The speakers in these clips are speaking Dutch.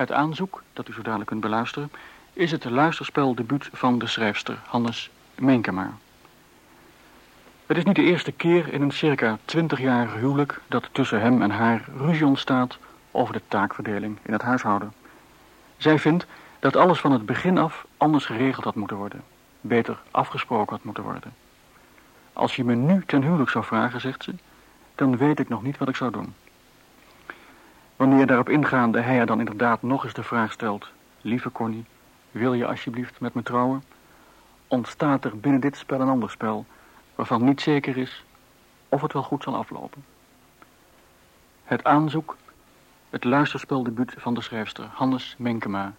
Het aanzoek, dat u zo dadelijk kunt beluisteren, is het luisterspeldebuut van de schrijfster Hannes Menkema. Het is niet de eerste keer in een circa twintigjarig huwelijk dat tussen hem en haar ruzie ontstaat over de taakverdeling in het huishouden. Zij vindt dat alles van het begin af anders geregeld had moeten worden, beter afgesproken had moeten worden. Als je me nu ten huwelijk zou vragen, zegt ze, dan weet ik nog niet wat ik zou doen. Wanneer daarop ingaande hij er dan inderdaad nog eens de vraag stelt... Lieve Connie, wil je alsjeblieft met me trouwen? Ontstaat er binnen dit spel een ander spel... waarvan niet zeker is of het wel goed zal aflopen. Het aanzoek, het luisterspeldebuut van de schrijfster Hannes Menkema...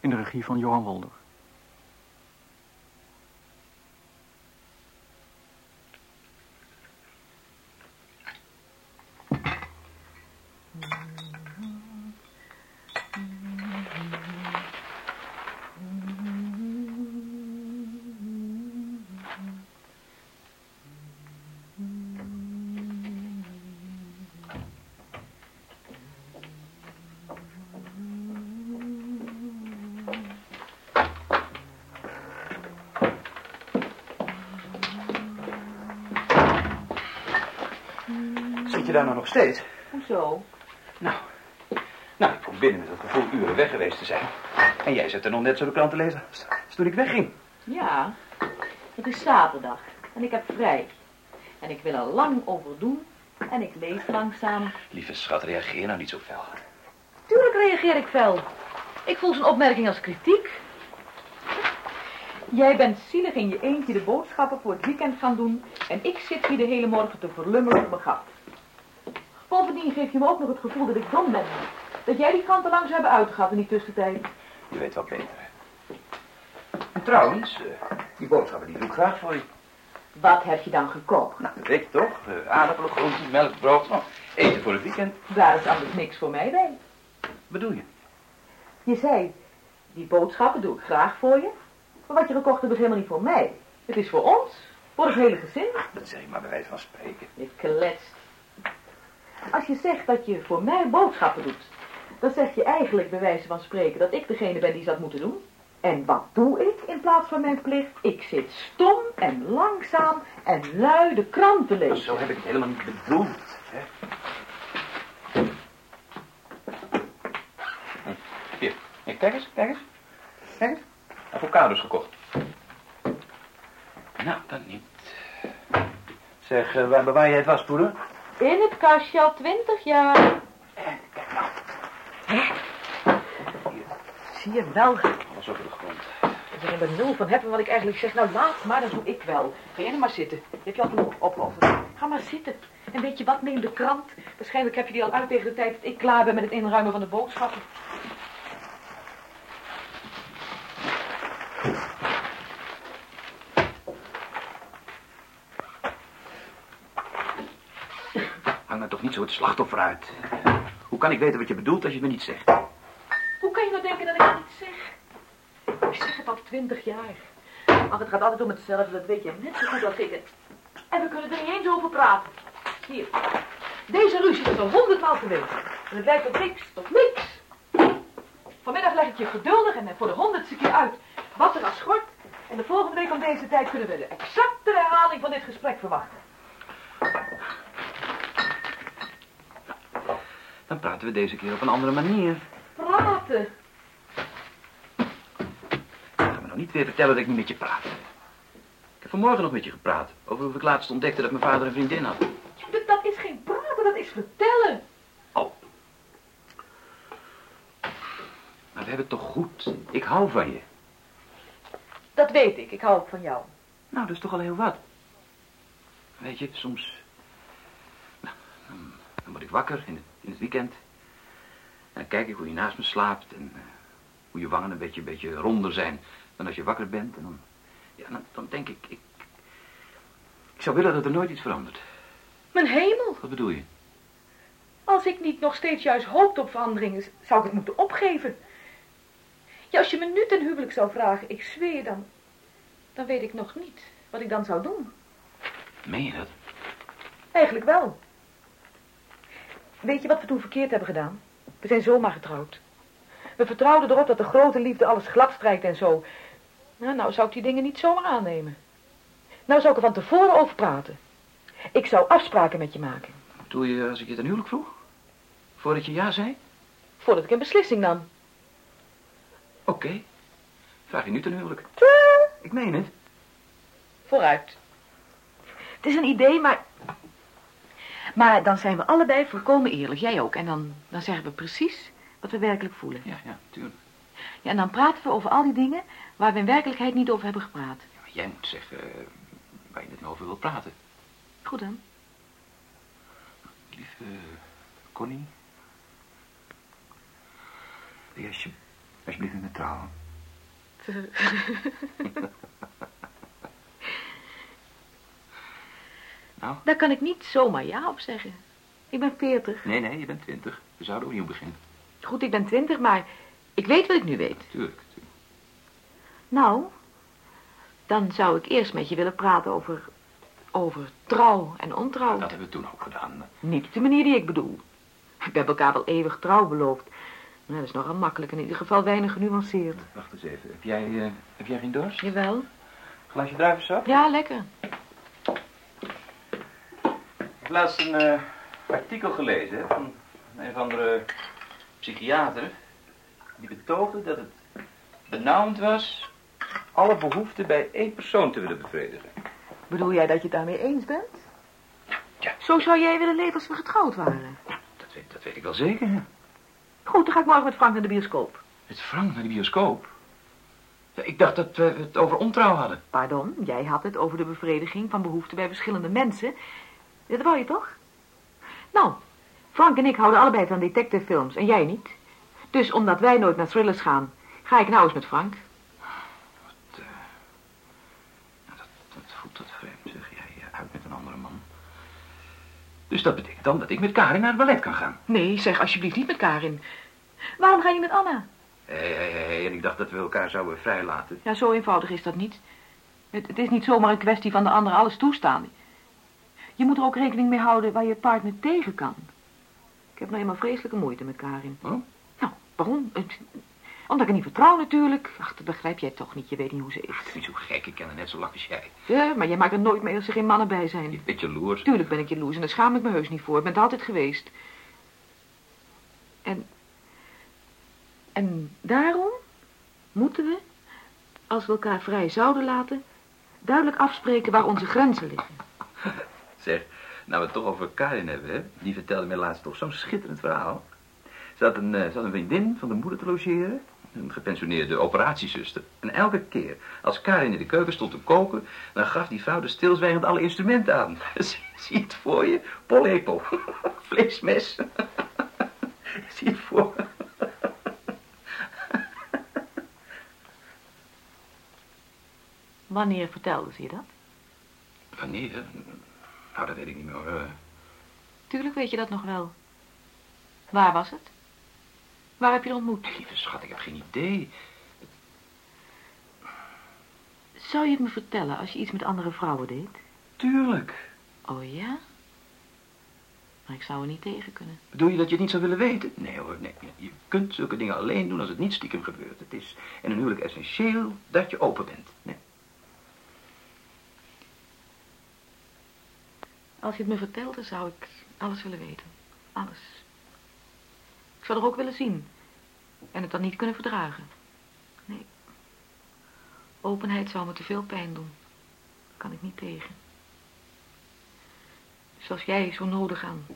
in de regie van Johan Wolder. Daar nou nog steeds? Hoezo? Nou, nou, ik kom binnen met het gevoel uren weg geweest te zijn. En jij zit er nog net zo de krant te lezen als als toen ik wegging. Ja, het is zaterdag en ik heb vrij. En ik wil er lang over doen en ik lees langzaam. Lieve schat, reageer nou niet zo fel. Tuurlijk reageer ik fel. Ik voel zijn opmerking als kritiek. Jij bent zielig in je eentje de boodschappen voor het weekend gaan doen... en ik zit hier de hele morgen te verlummelen op mijn gat. Bovendien geef je me ook nog het gevoel dat ik dom ben. Dat jij die krant te lang zou hebben uitgehad in die tussentijd. Je weet wel beter. En trouwens, eh, die boodschappen die doe ik graag voor je. Wat heb je dan gekocht? Nou, dat weet je toch? Uh, aardappelen, groenten, melk, brood. Nou, eten voor het weekend. Daar is anders niks voor mij bij. bedoel je? Je zei, die boodschappen doe ik graag voor je. Maar wat je gekocht hebt is helemaal niet voor mij. Het is voor ons. Voor het hele gezin. Dat zeg je maar bij wijze van spreken. Je kletst. Als je zegt dat je voor mij boodschappen doet, dan zeg je eigenlijk bij wijze van spreken dat ik degene ben die dat moeten doen. En wat doe ik in plaats van mijn plicht? Ik zit stom en langzaam en lui de krant te lezen. zo heb ik het helemaal niet bedoeld. Hè? Hier, Hier, kijk eens, kijk eens. Kijk eens. Avocados gekocht. Nou, dat niet. Zeg, eh, waar bewaar jij het waspoeder? In het kastje al twintig jaar. En kijk nou, Zie je wel. alles over de grond. Ik er nul van heb en wat ik eigenlijk zeg, nou laat maar, dat doe ik wel. Ga jij nou maar zitten. Je hebt je al genoeg opofferd. Ga maar zitten. En weet je wat, neem de krant. Waarschijnlijk heb je die al uit tegen de tijd dat ik klaar ben met het inruimen van de boodschappen. Hang me toch niet het slachtoffer uit. Hoe kan ik weten wat je bedoelt als je het me niet zegt? Hoe kan je nou denken dat ik het niet zeg? Ik zeg het al twintig jaar. Ach, het gaat altijd om hetzelfde, dat weet je net zo goed als ik het. En we kunnen er niet eens over praten. Hier. Deze ruzie is al honderdmaal geweest. En het lijkt op niks, op niks. Vanmiddag leg ik je geduldig en voor de honderdste keer uit wat er als schort. En de volgende week om deze tijd kunnen we de exacte herhaling van dit gesprek verwachten. Dan praten we deze keer op een andere manier. Praten. Ga me nou niet weer vertellen dat ik niet met je praat. Ik heb vanmorgen nog met je gepraat. Over hoe ik laatst ontdekte dat mijn vader een vriendin had. Ja, Dat is geen praten, dat is vertellen. Oh. Maar we hebben het toch goed. Ik hou van je. Dat weet ik, ik hou ook van jou. Nou, dat is toch al heel wat. Weet je, soms... Nou, dan, dan word ik wakker in het, in het weekend. En dan kijk ik hoe je naast me slaapt. En eh, hoe je wangen een beetje, een beetje ronder zijn dan als je wakker bent. En dan, ja, dan, dan denk ik, ik... Ik zou willen dat er nooit iets verandert. Mijn hemel, Wat bedoel je? als ik niet nog steeds juist hoopte op veranderingen, zou ik het moeten opgeven. Ja, als je me nu ten huwelijk zou vragen, ik zweer dan, dan weet ik nog niet wat ik dan zou doen. Meen je dat? Eigenlijk wel. Weet je wat we toen verkeerd hebben gedaan? We zijn zomaar getrouwd. We vertrouwden erop dat de grote liefde alles glad strijkt en zo. Nou, nou zou ik die dingen niet zomaar aannemen. Nou zou ik er van tevoren over praten. Ik zou afspraken met je maken. Doe je als ik je ten huwelijk vroeg? Voordat je ja zei? Voordat ik een beslissing nam. Oké. Vraag je nu ten huwelijk? Ik meen het. Vooruit. Het is een idee, maar... Maar dan zijn we allebei volkomen eerlijk. Jij ook. En dan, dan zeggen we precies wat we werkelijk voelen. Ja, ja, tuurlijk. Ja, en dan praten we over al die dingen waar we in werkelijkheid niet over hebben gepraat. Ja, maar jij moet zeggen eh, waar je het nou over wil praten. Goed dan. Lieve Connie. Wil je alsje- alsjeblieft met me trouwen? Nou? Daar kan ik niet zomaar ja op zeggen. Ik ben veertig. Nee, nee, je bent twintig. We zouden opnieuw beginnen. Goed, ik ben twintig, maar ik weet wat ik nu weet. Tuurlijk, tuurlijk. Nou, dan zou ik eerst met je willen praten over... over trouw en ontrouw. Dat hebben we toen ook gedaan. Niet op de manier die ik bedoel. We hebben elkaar wel eeuwig trouw beloofd. Dat is nogal makkelijk, in ieder geval weinig genuanceerd. Wacht eens even. Heb jij, eh, heb jij geen dorst? Jawel. Glaasje druivensap? Ja, lekker. Ik heb laatst een eh, artikel gelezen van een of andere psychiater. Die betoogde dat het benauwend was alle behoeften bij één persoon te willen bevredigen. Bedoel jij dat je het daarmee eens bent? Ja. Zo zou jij willen leven als we getrouwd waren. Dat weet, dat weet ik wel zeker. Goed, dan ga ik morgen met Frank naar de bioscoop. Met Frank naar de bioscoop. Ik dacht dat we het over ontrouw hadden. Pardon, jij had het over de bevrediging van behoeften bij verschillende mensen. Dat wou je toch? Nou, Frank en ik houden allebei van detectivefilms en jij niet. Dus omdat wij nooit naar thrillers gaan, ga ik nou eens met Frank. Wat, nou, dat, dat voelt dat vreemd, zeg jij. eh, Uit met een andere man. Dus dat betekent dan dat ik met Karin naar het ballet kan gaan. Nee, zeg alsjeblieft niet met Karin. Waarom ga je met Anna? Hé, hé, hé, en ik dacht dat we elkaar zouden vrijlaten. Ja, zo eenvoudig is dat niet. Het, het is niet zomaar een kwestie van de ander alles toestaan. Je moet er ook rekening mee houden waar je partner tegen kan. Ik heb nou eenmaal vreselijke moeite met Karin. Oh? Nou, waarom? Omdat ik haar niet vertrouw natuurlijk. Ach, dat begrijp jij toch niet. Je weet niet hoe ze is. Niet zo gek, ik ken haar net zo lang als jij. Ja, maar jij maakt er nooit mee als er geen mannen bij Je zijn. bent beetje jaloers. Tuurlijk ben ik jaloers en daar schaam ik me heus niet voor. Ik ben het altijd geweest. En... En daarom moeten we, als we elkaar vrij zouden laten, duidelijk afspreken waar onze grenzen liggen. Zeg, nou we het toch over Karin hebben, hè? Die vertelde mij laatst toch zo'n schitterend verhaal. Ze had, een, eh, ze had een vriendin van de moeder te logeren. Een gepensioneerde operatiezuster. En elke keer als Karin in de keuken stond te koken... dan gaf die vrouw de stilzwijgend alle instrumenten aan. Zie, het voor je? Pollepel. Vleesmes. zie het voor? Wanneer vertelde ze je dat? Wanneer? Nou, dat weet ik niet meer hoor. Tuurlijk weet je dat nog wel. Waar was het? Waar heb je haar ontmoet? Lieve schat, ik heb geen idee. Zou je het me vertellen als je iets met andere vrouwen deed? Tuurlijk. Oh ja? Maar ik zou er niet tegen kunnen. Bedoel je dat je het niet zou willen weten? Nee hoor, nee. Je kunt zulke dingen alleen doen als het niet stiekem gebeurt. Het is in een huwelijk essentieel dat je open bent. Nee. Als je het me vertelde, zou ik alles willen weten. Alles. Ik zou er ook willen zien. En het dan niet kunnen verdragen. Nee. Openheid zou me te veel pijn doen. Kan ik niet tegen. Zoals jij zo nodig aan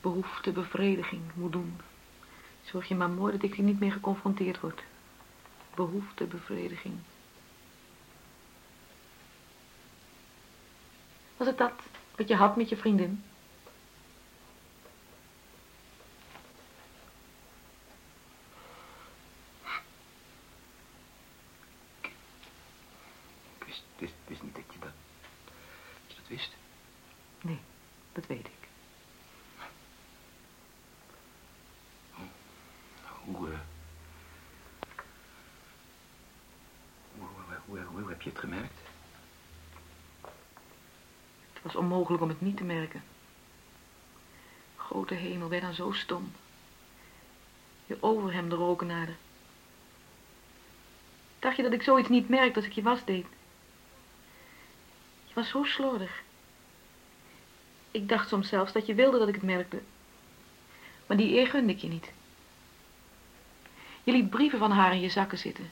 behoefte, bevrediging moet doen. Zorg je maar mooi dat ik hier niet meer geconfronteerd word. Behoefte, bevrediging. Was het dat wat je had met je vriendin? Ik wist, wist, wist niet dat je dat, dat je dat wist. Nee, dat weet ik. Hoe, eh, hoe, hoe, hoe, hoe, hoe heb je het gemerkt? Onmogelijk om het niet te merken. Grote hemel, ben dan zo stom. Je overhemden roken de. Dacht je dat ik zoiets niet merkte als ik je was deed? Je was zo slordig. Ik dacht soms zelfs dat je wilde dat ik het merkte. Maar die eer gunde ik je niet. Je liet brieven van haar in je zakken zitten.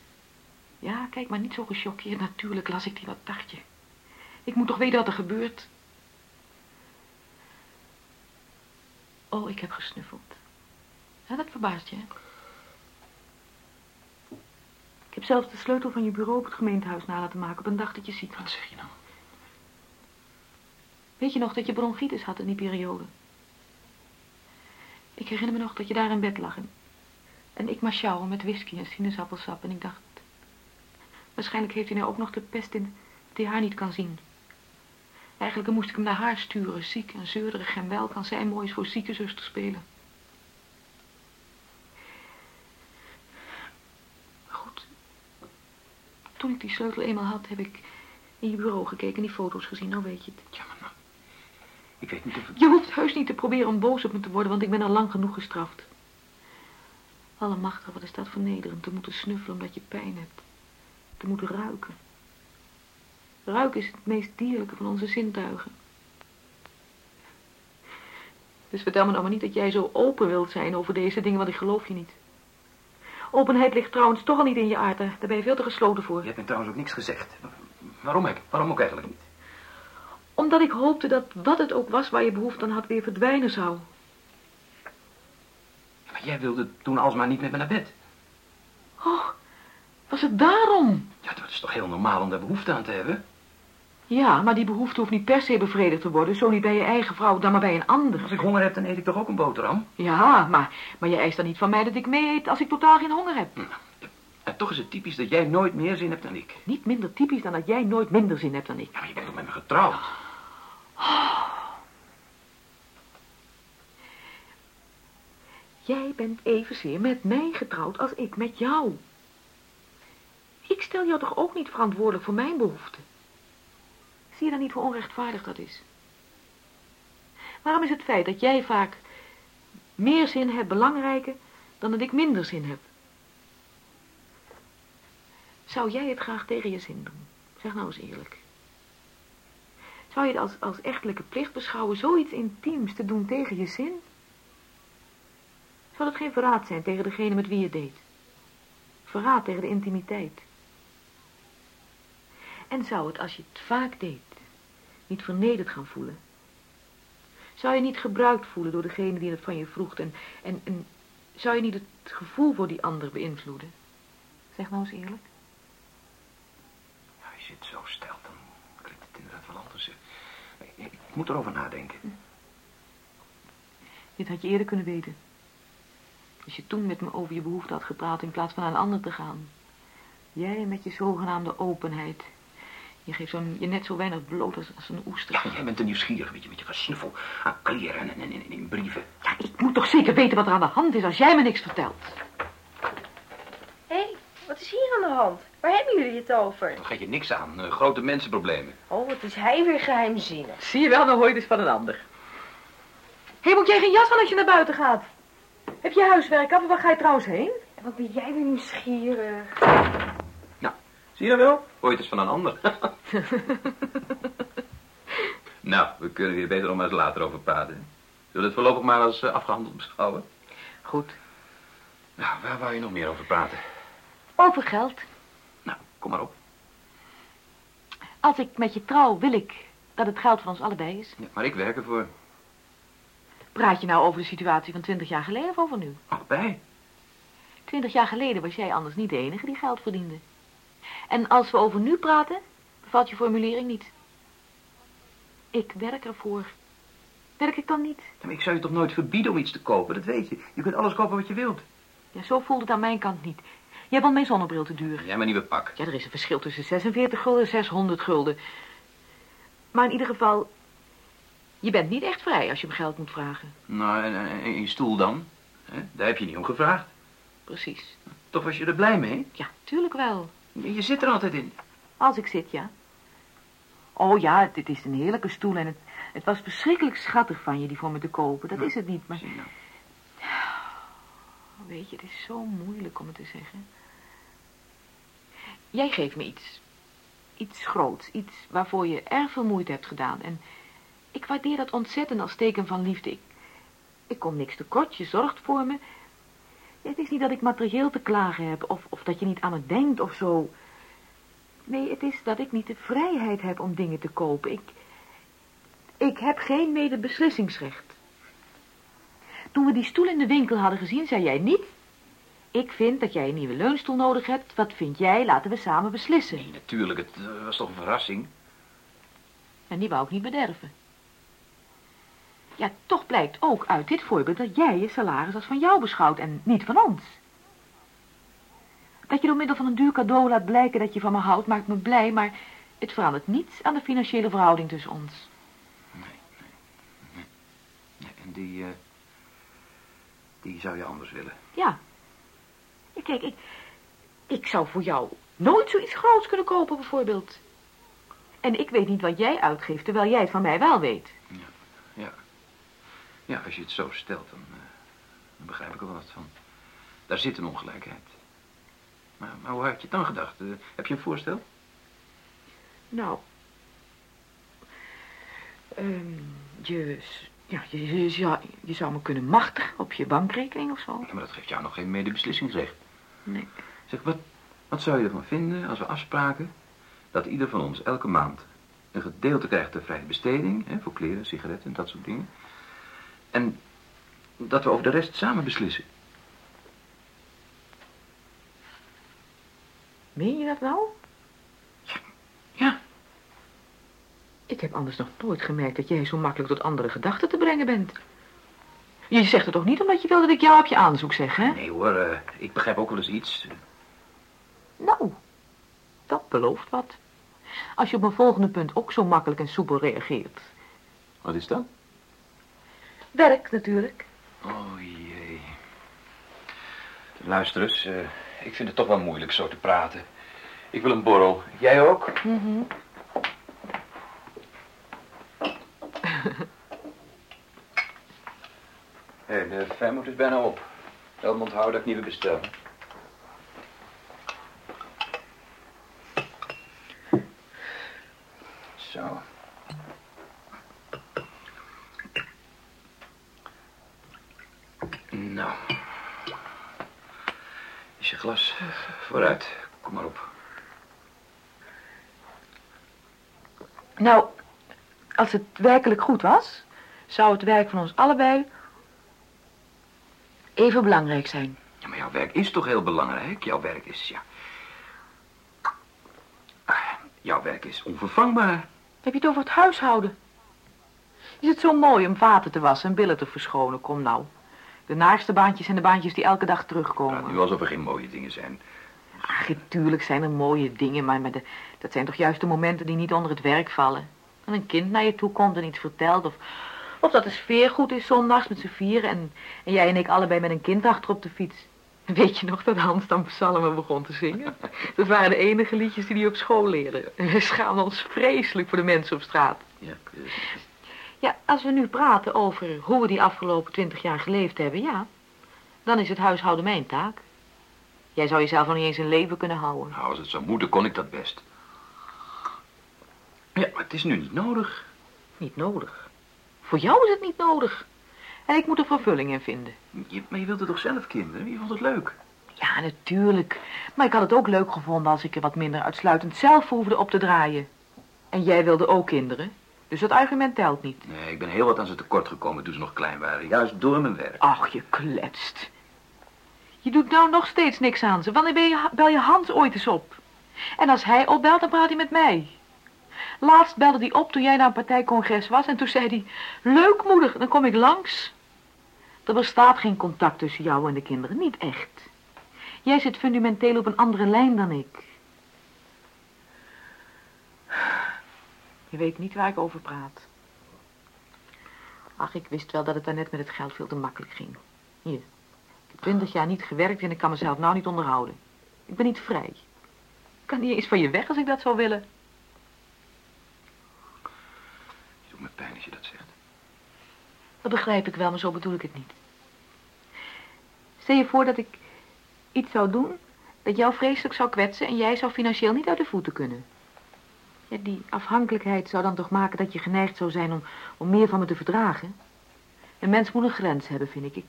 Ja, kijk maar niet zo gechoqueerd. Natuurlijk las ik die, wat dacht je? Ik moet toch weten wat er gebeurt. Oh, ik heb gesnuffeld. Ja, dat verbaast je, hè? Ik heb zelfs de sleutel van je bureau op het gemeentehuis na laten maken op een dag dat je ziek was. Wat zeg je nou? Weet je nog dat je bronchitis had in die periode? Ik herinner me nog dat je daar in bed lag en, en ik maar sjouwen met whisky en sinaasappelsap en ik dacht... Waarschijnlijk heeft hij nou ook nog de pest in dat hij haar niet kan zien. Eigenlijk moest ik hem naar haar sturen, ziek en zeurig en wel kan zij mooi eens voor zieke zuster spelen. Goed. Toen ik die sleutel eenmaal had, heb ik in je bureau gekeken en die foto's gezien, nou weet je het. Ja, maar nou... Ik weet niet of ik... Je hoeft heus niet te proberen om boos op me te worden, want ik ben al lang genoeg gestraft. Allemachtig, wat is dat vernederend, te moeten snuffelen omdat je pijn hebt. Te moeten ruiken. Ruiken is het meest dierlijke van onze zintuigen. Dus vertel me nou maar niet dat jij zo open wilt zijn over deze dingen, want ik geloof je niet. Openheid ligt trouwens toch al niet in je aard, daar daar ben je veel te gesloten voor. Je hebt me trouwens ook niks gezegd. Waarom ik? Waarom ook eigenlijk niet? Omdat ik hoopte dat wat het ook was waar je behoefte aan had weer verdwijnen zou. Maar jij wilde toen alsmaar niet met me naar bed. Oh, was het daarom? Ja, dat is toch heel normaal om daar behoefte aan te hebben? Ja, maar die behoefte hoeft niet per se bevredigd te worden. Zo niet bij je eigen vrouw, dan maar bij een ander. Als ik honger heb, dan eet ik toch ook een boterham? Ja, maar, maar je eist dan niet van mij dat ik mee eet als ik totaal geen honger heb. En toch is het typisch dat jij nooit meer zin hebt dan ik. Niet minder typisch dan dat jij nooit minder zin hebt dan ik. Ja, maar je bent toch met me getrouwd? Jij bent evenzeer met mij getrouwd als ik met jou. Ik stel jou toch ook niet verantwoordelijk voor mijn behoeften? Zie je dan niet hoe onrechtvaardig dat is? Waarom is het feit dat jij vaak meer zin hebt belangrijker dan dat ik minder zin heb? Zou jij het graag tegen je zin doen? Zeg nou eens eerlijk. Zou je het als, als echtelijke plicht beschouwen zoiets intiems te doen tegen je zin? Zou dat geen verraad zijn tegen degene met wie je deed? Verraad tegen de intimiteit. En zou het, als je het vaak deed, niet vernederd gaan voelen? Zou je niet gebruikt voelen door degene die het van je vroeg en, en, en zou je niet het gevoel voor die ander beïnvloeden? Zeg nou eens eerlijk. Ja, als je het zo stelt, dan klinkt het inderdaad wel anders. Ik, ik moet erover nadenken. Dit had je eerder kunnen weten. Als je toen met me over je behoefte had gepraat in plaats van naar een ander te gaan. Jij met je zogenaamde openheid. Je geeft zo'n, je net zo weinig bloot als, als een oester. Ja, jij bent te nieuwsgierig, weet je, met je gesnuffel aan kleren en, en, en in brieven. Ja, ik moet toch zeker weten wat er aan de hand is als jij me niks vertelt. Hé, hey, wat is hier aan de hand? Waar hebben jullie het over? Dan gaat je niks aan. eh, grote mensenproblemen. Oh, wat is hij weer geheimzinnig. Zie je wel, nou hoor je dus van een ander. Hé, hey, moet jij geen jas van als je naar buiten gaat? Heb je huiswerk af? Waar ga je trouwens heen? En wat ben jij weer nieuwsgierig. Zie je wel? Ooit eens van een ander. nou, we kunnen hier beter nog maar eens later over praten. Zullen we het voorlopig maar als eh, afgehandeld beschouwen? Goed. Nou, waar wou je nog meer over praten? Over geld. Nou, kom maar op. Als ik met je trouw, wil ik dat het geld van ons allebei is. Ja, maar ik werk ervoor. Praat je nou over de situatie van twintig jaar geleden of over nu? Allebei. Twintig jaar geleden was jij anders niet de enige die geld verdiende. En als we over nu praten, bevalt je formulering niet. Ik werk ervoor. Werk ik dan niet? Ja, maar ik zou je toch nooit verbieden om iets te kopen, dat weet je. Je kunt alles kopen wat je wilt. Ja, zo voelt het aan mijn kant niet. Jij vond mijn zonnebril te duur. Jij mijn nieuwe pak. Ja, er is een verschil tussen 46 gulden en 600 gulden. Maar in ieder geval, je bent niet echt vrij als je me geld moet vragen. Nou, en, en, en je stoel dan? Daar heb je niet om gevraagd. Precies. Toch was je er blij mee? Ja, tuurlijk wel. Je zit er altijd in. Als ik zit, ja. Oh ja, dit is een heerlijke stoel en het, het was verschrikkelijk schattig van je die voor me te kopen. Dat is het niet, maar nou. weet je, het is zo moeilijk om het te zeggen. Jij geeft me iets. Iets groots. Iets waarvoor je erg veel moeite hebt gedaan. En ik waardeer dat ontzettend als teken van liefde. Ik, ik kom niks tekort, je zorgt voor me. Het is niet dat ik materieel te klagen heb, of, of dat je niet aan me denkt of zo. Nee, het is dat ik niet de vrijheid heb om dingen te kopen. Ik, ik heb geen medebeslissingsrecht. Toen we die stoel in de winkel hadden gezien, zei jij niet... Ik vind dat jij een nieuwe leunstoel nodig hebt. Wat vind jij? Laten we samen beslissen. Nee, natuurlijk. Het eh, was toch een verrassing. En die wou ik niet bederven. Ja, toch blijkt ook uit dit voorbeeld dat jij je salaris als van jou beschouwt en niet van ons. Dat je door middel van een duur cadeau laat blijken dat je van me houdt, maakt me blij, maar het verandert niets aan de financiële verhouding tussen ons. Nee, nee, nee. En die, eh, die zou je anders willen. Ja. ja. Kijk, ik, ik zou voor jou nooit zoiets groots kunnen kopen, bijvoorbeeld. En ik weet niet wat jij uitgeeft, terwijl jij het van mij wel weet. Ja, ja. Ja, als je het zo stelt, dan, eh, dan begrijp ik er wel wat van. Daar zit een ongelijkheid. Maar, maar hoe had je het dan gedacht? Eh, heb je een voorstel? Nou, ehm, je, ja, je, je, zou- je zou me kunnen machtigen op je bankrekening of zo. Ja, maar dat geeft jou nog geen medebeslissingsrecht. Nee. Zeg, wat, wat zou je ervan vinden als we afspraken dat ieder van ons elke maand een gedeelte krijgt ter vrije besteding, hè, voor kleren, sigaretten en dat soort dingen. En dat we over de rest samen beslissen. Meen je dat nou? Ja, Ik heb anders nog nooit gemerkt dat jij zo makkelijk tot andere gedachten te brengen bent. Je zegt het toch niet omdat je wil dat ik jou op je aanzoek zeg, hè? nee hoor, eh, ik begrijp ook wel eens iets. Nou, dat belooft wat. Als je op mijn volgende punt ook zo makkelijk en soepel reageert. Wat is dat? Werk natuurlijk. Oh jee. Luister eens, eh, ik vind het toch wel moeilijk zo te praten. Ik wil een borrel. Jij ook? Hé, de vermoed is bijna op. Helmond houden dat ik nieuwe bestel. Zo. Nou. Is je glas vooruit? Kom maar op. Nou, als het werkelijk goed was, zou het werk van ons allebei even belangrijk zijn. Ja, maar jouw werk is toch heel belangrijk? Jouw werk is, ja... Jouw werk is onvervangbaar. Heb je het over het huishouden? Is het zo mooi om vaten te wassen en billen te verschonen? Kom nou. De naarste baantjes zijn de baantjes die elke dag Praat terugkomen. nu alsof er geen mooie dingen zijn. Ach, natuurlijk zijn er mooie dingen, maar, maar de, dat zijn toch juist de momenten die niet onder het werk vallen. Dat een kind naar je toe komt en iets vertelt, of, of dat de sfeer goed is zondags met z'n vieren en, en jij en ik allebei met een kind achter op de fiets. Weet je nog dat Hans dan psalmen begon te zingen? Dat waren de enige liedjes die hij op school leerde. En we schaamden ons vreselijk voor de mensen op straat. Ja, Ja, als we nu praten over hoe we die afgelopen twintig jaar geleefd hebben, ja, dan is het huishouden mijn taak. Jij zou jezelf nog niet eens een leven kunnen houden. nou, als het zou moeten, kon ik dat best. Ja, maar het is nu niet nodig. Niet nodig. Voor jou is het niet nodig. En ik moet er vervulling in vinden. Je, maar je wilde toch zelf kinderen? Je vond het leuk. Ja, natuurlijk. Maar ik had het ook leuk gevonden als ik er wat minder uitsluitend zelf hoefde op te draaien. En jij wilde ook kinderen. Dus dat argument telt niet. Nee, ik ben heel wat aan ze tekort gekomen toen ze nog klein waren. Juist door mijn werk. Ach, je kletst. Je doet nou nog steeds niks aan ze. Wanneer ben je, bel je Hans ooit eens op? En als hij opbelt, dan praat hij met mij. Laatst belde hij op toen jij naar een partijcongres was en toen zei hij... Leuk, moeder, dan kom ik langs. Er bestaat geen contact tussen jou en de kinderen, niet echt. Jij zit fundamenteel op een andere lijn dan ik. Je weet niet waar ik over praat. Ach, ik wist wel dat het daarnet met het geld veel te makkelijk ging. Hier, ik heb twintig jaar niet gewerkt en ik kan mezelf nou niet onderhouden. Ik ben niet vrij. Ik kan niet eens van je weg als ik dat zou willen. Het doet me pijn als je dat zegt. Dat begrijp ik wel, maar zo bedoel ik het niet. Stel je voor dat ik iets zou doen dat jou vreselijk zou kwetsen en jij zou financieel niet uit de voeten kunnen. Die afhankelijkheid zou dan toch maken dat je geneigd zou zijn om, om meer van me te verdragen? Een mens moet een grens hebben, vind ik. ik.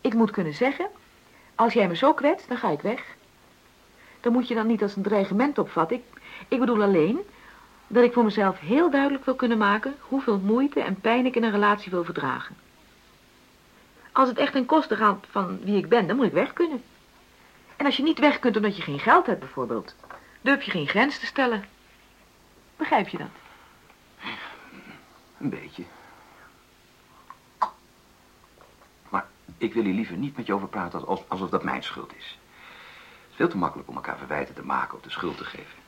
Ik moet kunnen zeggen, als jij me zo kwetst, dan ga ik weg. Dan moet je dan niet als een dreigement opvatten. Ik, ik bedoel alleen dat ik voor mezelf heel duidelijk wil kunnen maken hoeveel moeite en pijn ik in een relatie wil verdragen. Als het echt ten koste gaat van wie ik ben, dan moet ik weg kunnen. En als je niet weg kunt omdat je geen geld hebt bijvoorbeeld, durf je geen grens te stellen. Begrijp je dat? Een beetje. Maar ik wil hier liever niet met je over praten als, alsof dat mijn schuld is. Het is veel te makkelijk om elkaar verwijten te maken of de schuld te geven.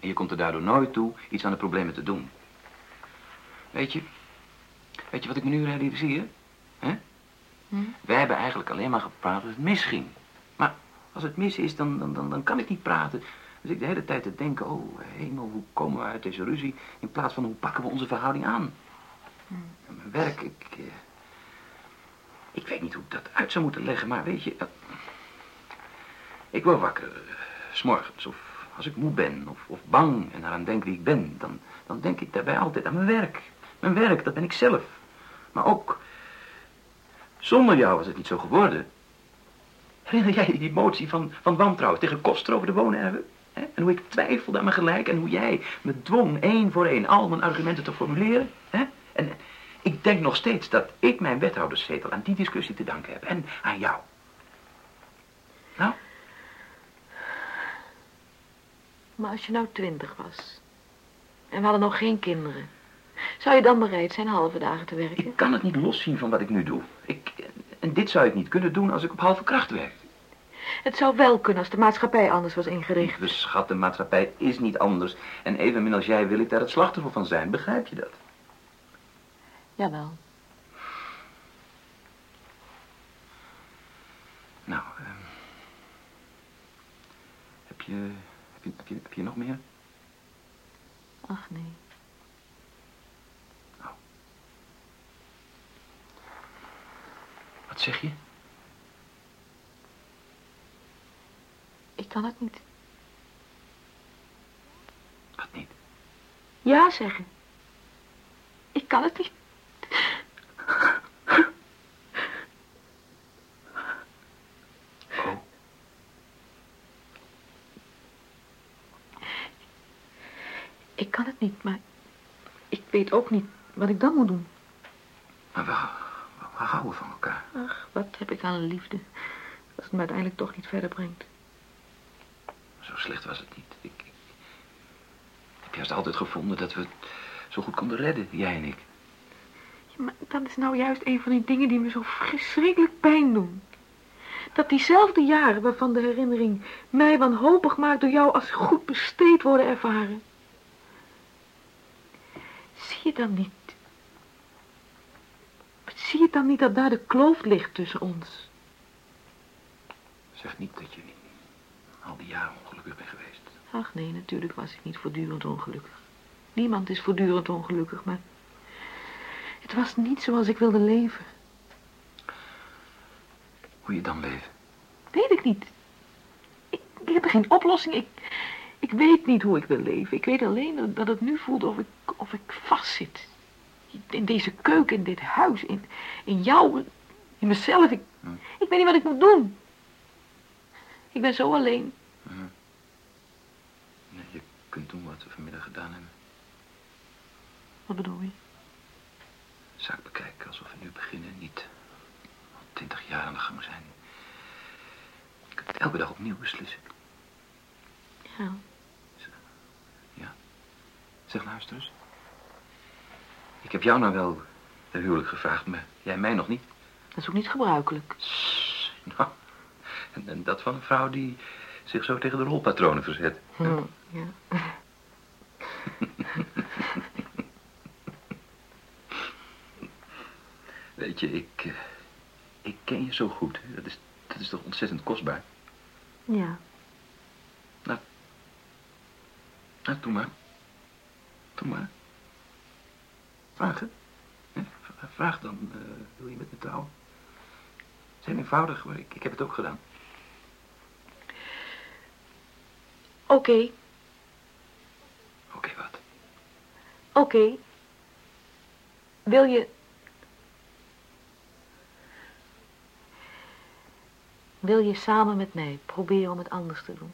En je komt er daardoor nooit toe iets aan de problemen te doen. Weet je, weet je wat ik me nu realiseer? Hè? Hm? Wij hebben eigenlijk alleen maar gepraat als het misging. Maar als het mis is, dan, dan, dan, dan kan ik niet praten. Dus ik de hele tijd te denken, oh hemel, hoe komen we uit deze ruzie? In plaats van hoe pakken we onze verhouding aan? En mijn werk, ik... eh, ik weet niet hoe ik dat uit zou moeten leggen, maar weet je... eh, ik word wakker, eh, s'morgens, of als ik moe ben, of, of bang en eraan denk wie ik ben... Dan, dan denk ik daarbij altijd aan mijn werk. Mijn werk, dat ben ik zelf. Maar ook... Zonder jou was het niet zo geworden. Herinner jij je die emotie van, van wantrouwen tegen Koster over de woonerven? Hè? En hoe ik twijfelde aan mijn gelijk en hoe jij me dwong één voor één al mijn argumenten te formuleren? Hè? En ik denk nog steeds dat ik mijn wethouderszetel aan die discussie te danken heb en aan jou. Nou, Maar als je nou twintig was en we hadden nog geen kinderen, zou je dan bereid zijn halve dagen te werken? ik kan het niet loszien van wat ik nu doe. Ik, en dit zou ik niet kunnen doen als ik op halve kracht werk. Het zou wel kunnen als de maatschappij anders was ingericht. De schat, de maatschappij is niet anders. En evenmin als jij wil ik daar het slachtoffer van zijn. Begrijp je dat? Jawel. Nou, ehm, heb, je, heb, je, heb, je, heb je nog meer? Ach nee. Wat zeg je? Kan het niet. Wat niet? Ja zeggen. Ik kan het niet. Oh, Ik kan het niet, maar ik weet ook niet wat ik dan moet doen. maar we, we, we houden van elkaar. Ach, wat heb ik aan liefde. Als het me uiteindelijk toch niet verder brengt. Zo slecht was het niet. Ik, ik, heb juist altijd gevonden dat we het zo goed konden redden, jij en ik. Ja, maar dat is nou juist een van die dingen die me zo verschrikkelijk pijn doen. Dat diezelfde jaren waarvan de herinnering mij wanhopig maakt door jou als goed besteed worden ervaren. Zie je dan niet? Zie je dan niet dat daar de kloof ligt tussen ons? Zeg niet dat je al die jaren. Ach nee, natuurlijk was ik niet voortdurend ongelukkig. Niemand is voortdurend ongelukkig, maar het was niet zoals ik wilde leven. Hoe je dan leeft. Weet ik niet. Ik, ik heb er geen oplossing. Ik, ik weet niet hoe ik wil leven. Ik weet alleen dat, het nu voelt of ik, of ik vastzit. In deze keuken, in dit huis, in, in jou, in mezelf. Ik, Hm. ik weet niet wat ik moet doen. Ik ben zo alleen. Kunt doen wat we vanmiddag gedaan hebben. Wat bedoel je? Zaak bekijken alsof we nu beginnen, niet al twintig jaar aan de gang zijn. Je kunt elke dag opnieuw beslissen. Ja. Zeg, luister eens. Ik heb jou nou wel ter huwelijk gevraagd, maar jij mij nog niet. Dat is ook niet gebruikelijk. Sss, Nou, en, en dat van een vrouw die zich zo tegen de rolpatronen verzet. Hm, ja. Weet je, ik, eh, ik ken je zo goed. Dat is, dat is toch ontzettend kostbaar. Ja. Nou, doe maar. Doe maar. Vraag het. Hè? V- Vraag dan, eh, wil je met me trouwen? Het is heel eenvoudig, maar ik, ik heb het ook gedaan. Oké, Oké, wat? oké. Wil je... Wil je samen met mij proberen om het anders te doen?